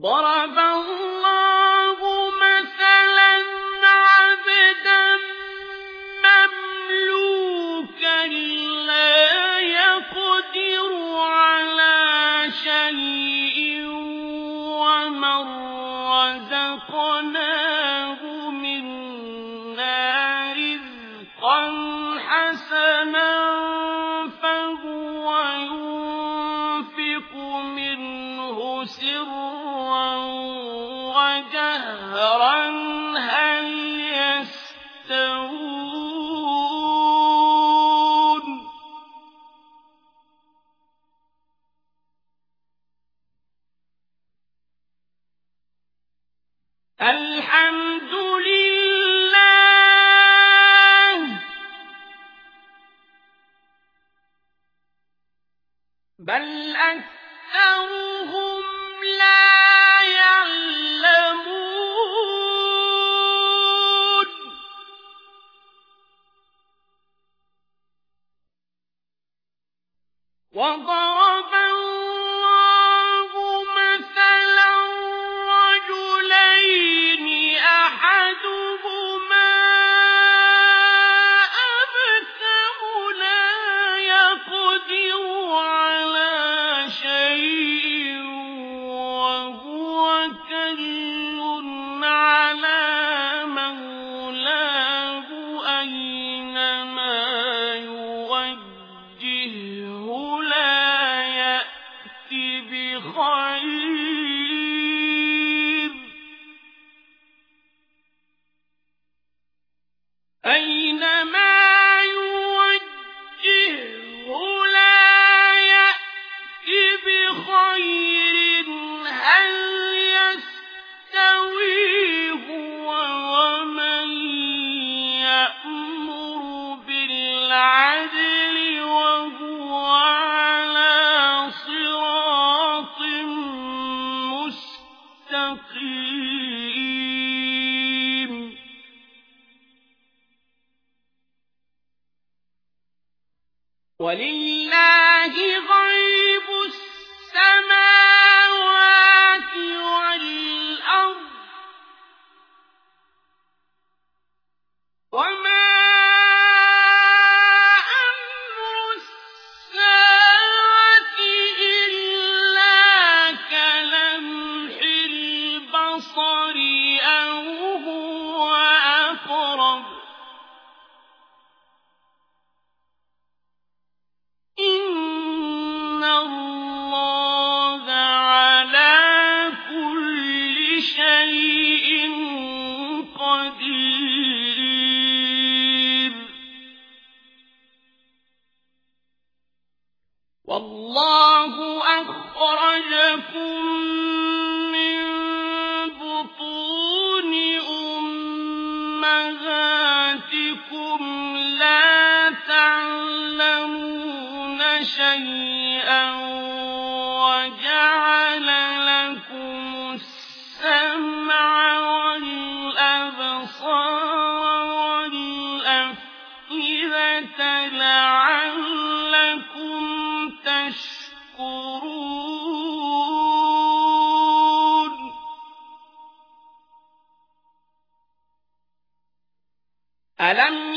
ضرب الله مثلا عبدا مملوكا لا يقدر على شيء ومن رزقناه منا حسنا فهو ينفق منه سرا وجهرا هل الحمد لله بل بخير أينما يوجهه لا يأتي بخير هل يستوي هو ومن يأمر؟ مستقيم ولله والله أخرجكم من بطون أمهاتكم لا تعلمون شيئا وجعل لكم السمع والأبصار ألم